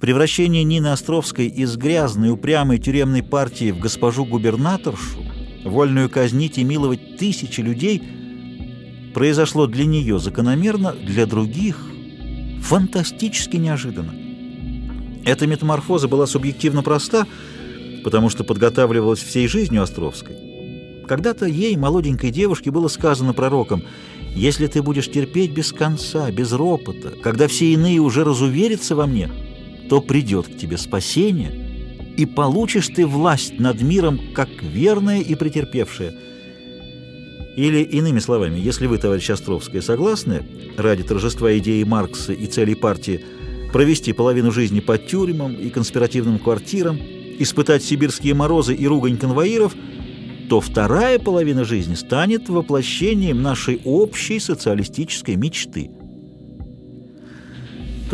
Превращение Нины Островской из грязной, упрямой тюремной партии в госпожу губернаторшу, вольную казнить и миловать тысячи людей, произошло для нее закономерно, для других фантастически неожиданно. Эта метаморфоза была субъективно проста, потому что подготавливалась всей жизнью Островской. Когда-то ей, молоденькой девушке, было сказано пророком, «Если ты будешь терпеть без конца, без ропота, когда все иные уже разуверятся во мне, то придет к тебе спасение, и получишь ты власть над миром, как верная и претерпевшая». Или, иными словами, если вы, товарищ Островская, согласны, ради торжества идеи Маркса и целей партии, провести половину жизни под тюрьмам и конспиративным квартирам, испытать сибирские морозы и ругань конвоиров – то вторая половина жизни станет воплощением нашей общей социалистической мечты.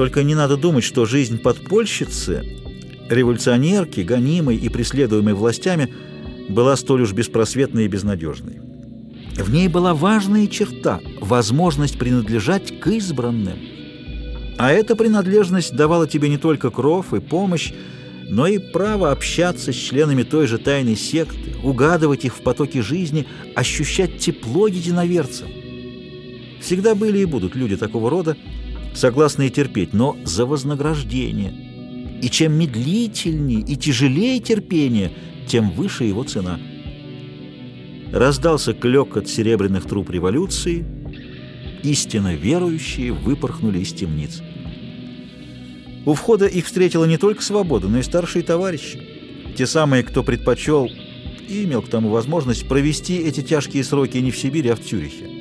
Только не надо думать, что жизнь подпольщицы, революционерки, гонимой и преследуемой властями, была столь уж беспросветной и безнадежной. В ней была важная черта – возможность принадлежать к избранным. А эта принадлежность давала тебе не только кров и помощь, но и право общаться с членами той же тайной секты, угадывать их в потоке жизни, ощущать тепло единоверца. Всегда были и будут люди такого рода, согласные терпеть, но за вознаграждение. И чем медлительнее и тяжелее терпение, тем выше его цена. Раздался клёкот серебряных труб революции, истинно верующие выпорхнули из темниц. У входа их встретила не только свобода, но и старшие товарищи. Те самые, кто предпочел и имел к тому возможность провести эти тяжкие сроки не в Сибири, а в Цюрихе.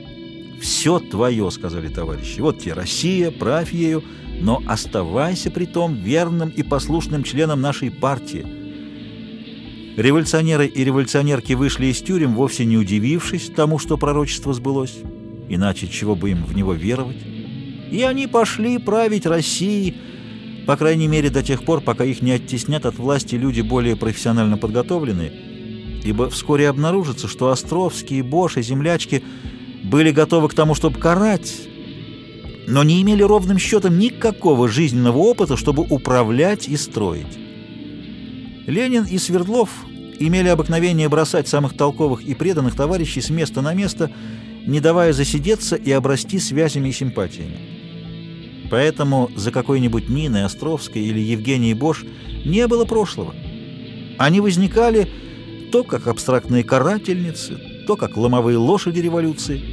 «Все твое», — сказали товарищи. «Вот тебе Россия, правь ею, но оставайся при том верным и послушным членом нашей партии». Революционеры и революционерки вышли из тюрем, вовсе не удивившись тому, что пророчество сбылось. Иначе чего бы им в него веровать? И они пошли править Россией, по крайней мере, до тех пор, пока их не оттеснят от власти люди более профессионально подготовленные, ибо вскоре обнаружится, что Островские, Бош и землячки были готовы к тому, чтобы карать, но не имели ровным счетом никакого жизненного опыта, чтобы управлять и строить. Ленин и Свердлов имели обыкновение бросать самых толковых и преданных товарищей с места на место, не давая засидеться и обрасти связями и симпатиями. Поэтому за какой-нибудь Ниной Островской или Евгенией Бош не было прошлого. Они возникали то как абстрактные карательницы, то как ломовые лошади революции,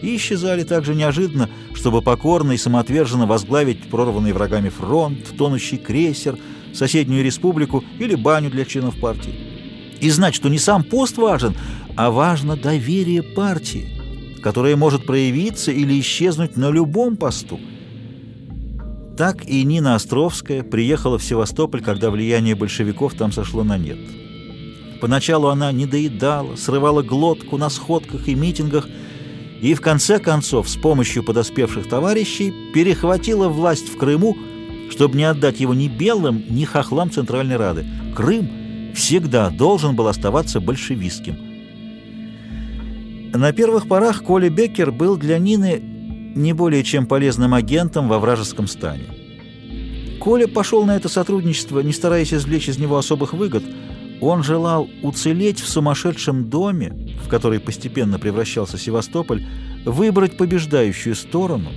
и исчезали так же неожиданно, чтобы покорно и самоотверженно возглавить прорванный врагами фронт, тонущий крейсер, соседнюю республику или баню для членов партии. И знать, что не сам пост важен, а важно доверие партии, которое может проявиться или исчезнуть на любом посту – так и Нина Островская приехала в Севастополь, когда влияние большевиков там сошло на нет. Поначалу она не доедала, срывала глотку на сходках и митингах, и в конце концов с помощью подоспевших товарищей перехватила власть в Крыму, чтобы не отдать его ни белым, ни хохлам Центральной Рады. Крым всегда должен был оставаться большевистским. На первых порах Коля Беккер был для Нины не более чем полезным агентом во вражеском стане. Коля пошел на это сотрудничество, не стараясь извлечь из него особых выгод. Он желал уцелеть в сумасшедшем доме, в который постепенно превращался Севастополь, выбрать побеждающую сторону.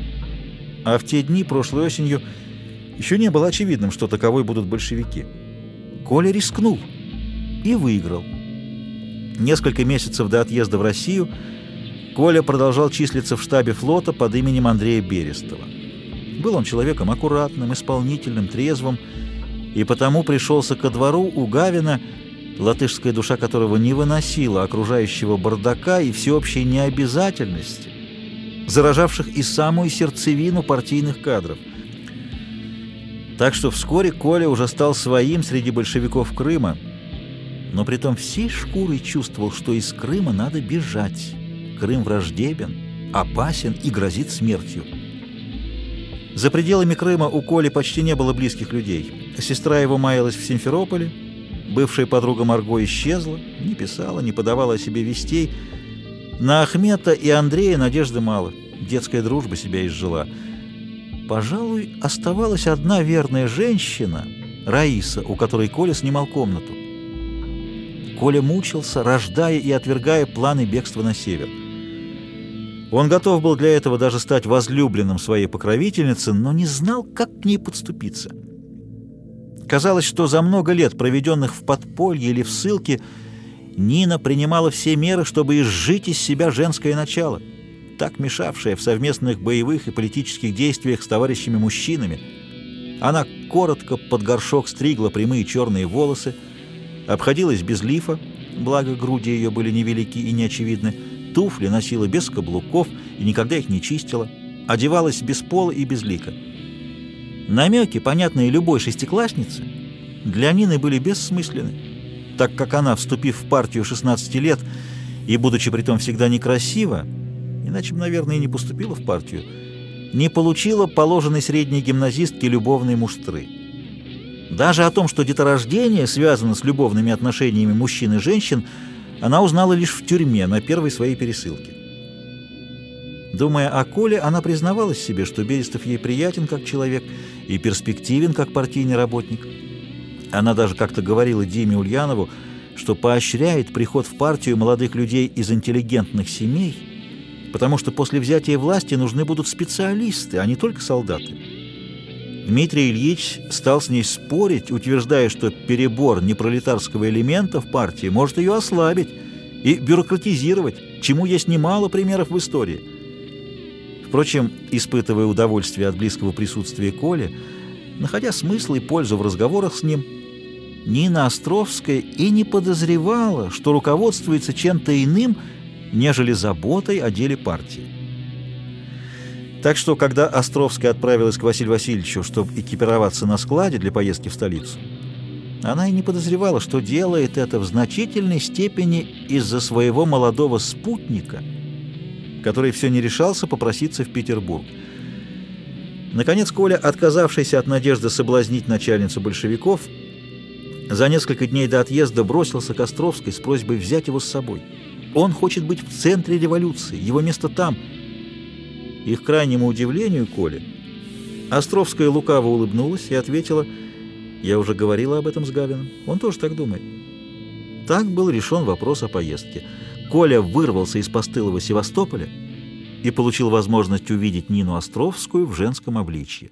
А в те дни, прошлой осенью, еще не было очевидным, что таковой будут большевики. Коля рискнул и выиграл. Несколько месяцев до отъезда в Россию – Коля продолжал числиться в штабе флота под именем Андрея Берестова. Был он человеком аккуратным, исполнительным, трезвым, и потому пришелся ко двору у Гавина, латышская душа которого не выносила окружающего бардака и всеобщей необязательности, заражавших и самую сердцевину партийных кадров. Так что вскоре Коля уже стал своим среди большевиков Крыма, но при том всей шкурой чувствовал, что из Крыма надо бежать. Крым враждебен, опасен и грозит смертью. За пределами Крыма у Коли почти не было близких людей. Сестра его маялась в Симферополе, бывшая подруга Марго исчезла, не писала, не подавала о себе вестей. На Ахмета и Андрея надежды мало, детская дружба себя изжила. Пожалуй, оставалась одна верная женщина — Раиса, у которой Коля снимал комнату. Коля мучился, рождая и отвергая планы бегства на север. Он готов был для этого даже стать возлюбленным своей покровительницы, но не знал, как к ней подступиться. Казалось, что за много лет, проведенных в подполье или в ссылке, Нина принимала все меры, чтобы изжить из себя женское начало, так мешавшее в совместных боевых и политических действиях с товарищами-мужчинами. Она коротко под горшок стригла прямые черные волосы, обходилась без лифа, благо груди ее были невелики и неочевидны, туфли носила без каблуков и никогда их не чистила, одевалась без пола и без лика. Намеки, понятные любой шестикласснице, для Нины были бессмысленны, так как она, вступив в партию 16 лет и, будучи притом всегда некрасива, иначе бы, наверное, и не поступила в партию, не получила положенной средней гимназистке любовной муштры. Даже о том, что деторождение связано с любовными отношениями мужчин и женщин, она узнала лишь в тюрьме на первой своей пересылке. Думая о Коле, она признавалась себе, что Берестов ей приятен как человек и перспективен как партийный работник. Она даже как-то говорила Диме Ульянову, что поощряет приход в партию молодых людей из интеллигентных семей, потому что после взятия власти нужны будут специалисты, а не только солдаты. Дмитрий Ильич стал с ней спорить, утверждая, что перебор непролетарского элемента в партии может ее ослабить и бюрократизировать, чему есть немало примеров в истории. Впрочем, испытывая удовольствие от близкого присутствия Коли, находя смысл и пользу в разговорах с ним, Нина Островская и не подозревала, что руководствуется чем-то иным, нежели заботой о деле партии. Так что, когда Островская отправилась к Василию Васильевичу, чтобы экипироваться на складе для поездки в столицу, она и не подозревала, что делает это в значительной степени из-за своего молодого спутника, который все не решался попроситься в Петербург. Наконец, Коля, отказавшийся от надежды соблазнить начальницу большевиков, за несколько дней до отъезда бросился к Островской с просьбой взять его с собой. Он хочет быть в центре революции, его место там — их крайнему удивлению Коли, Островская лукаво улыбнулась и ответила, «Я уже говорила об этом с Гавином, он тоже так думает». Так был решен вопрос о поездке. Коля вырвался из постылого Севастополя и получил возможность увидеть Нину Островскую в женском обличье.